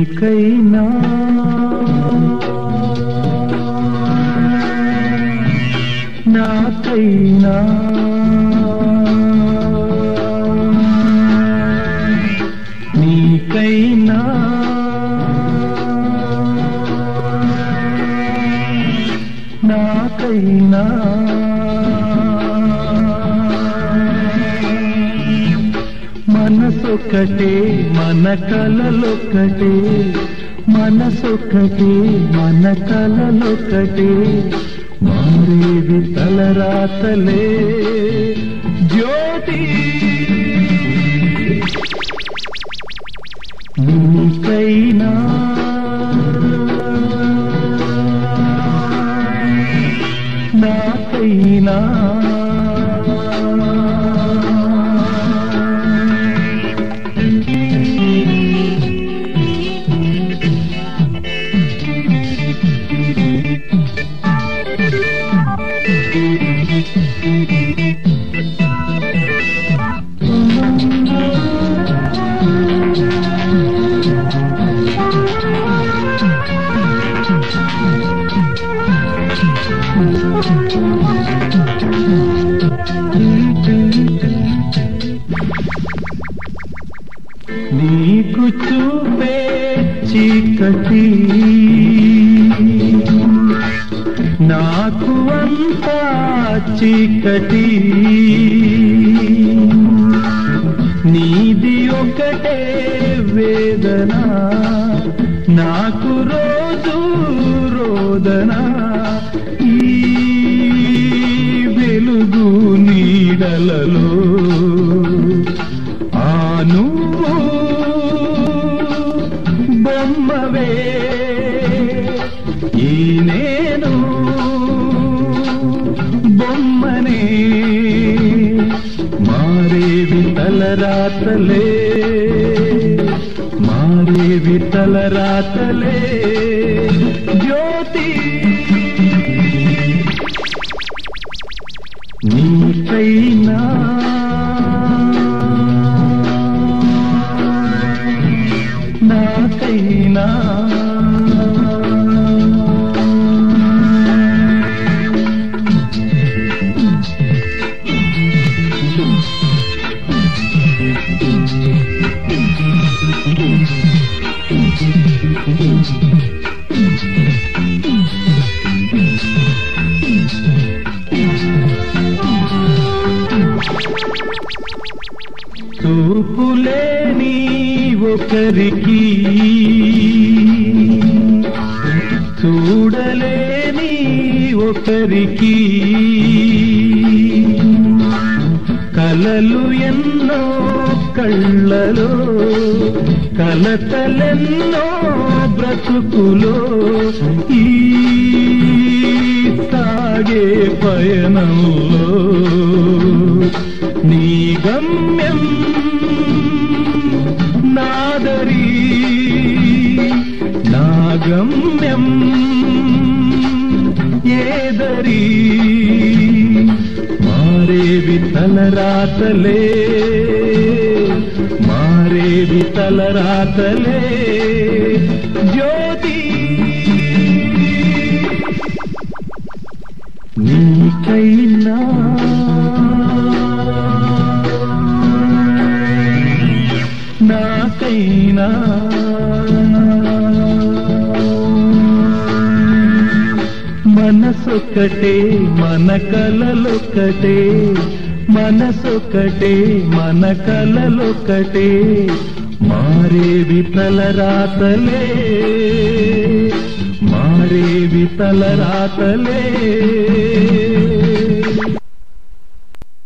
నీకైనా నాకైనా. నీకైనా. నాకైనా. మనసొక్కటే మన కలలొక్కటే మనసొక్కటే మన కలలొక్కటే మారేది తలరాతలే జ్యోతి. నీకైనా నాకైనా నీకు చూపే చీకటి. నాకు అంతా చీకటి. నీది ఒకటే వేదన. నాకు రోజు రోదన. ఈ వెలుగు నీడలలో తలరాతలే మారేవి తలరాతలే జ్యోతి. నీకైనా చూపులేని ఒకరికి చూడలేని ఒకరికి. కలలు ఎన్నో కళ్ళలో కలతలెన్నో బ్రతుకులో ఈ సాగే పయనంలో. నీ గమ్యం నాదరి నా గమ్యం ఏదరి? తలరాతలే మారేవి తలరాతలే. జ్యోతి నీకైనా. నాకైనా. మనసొక్కటే మన కలలొక్కటే. మనసొకటే మన కలలొక్కటే మారేవి తలరాతలే మారేవి తలరాతలే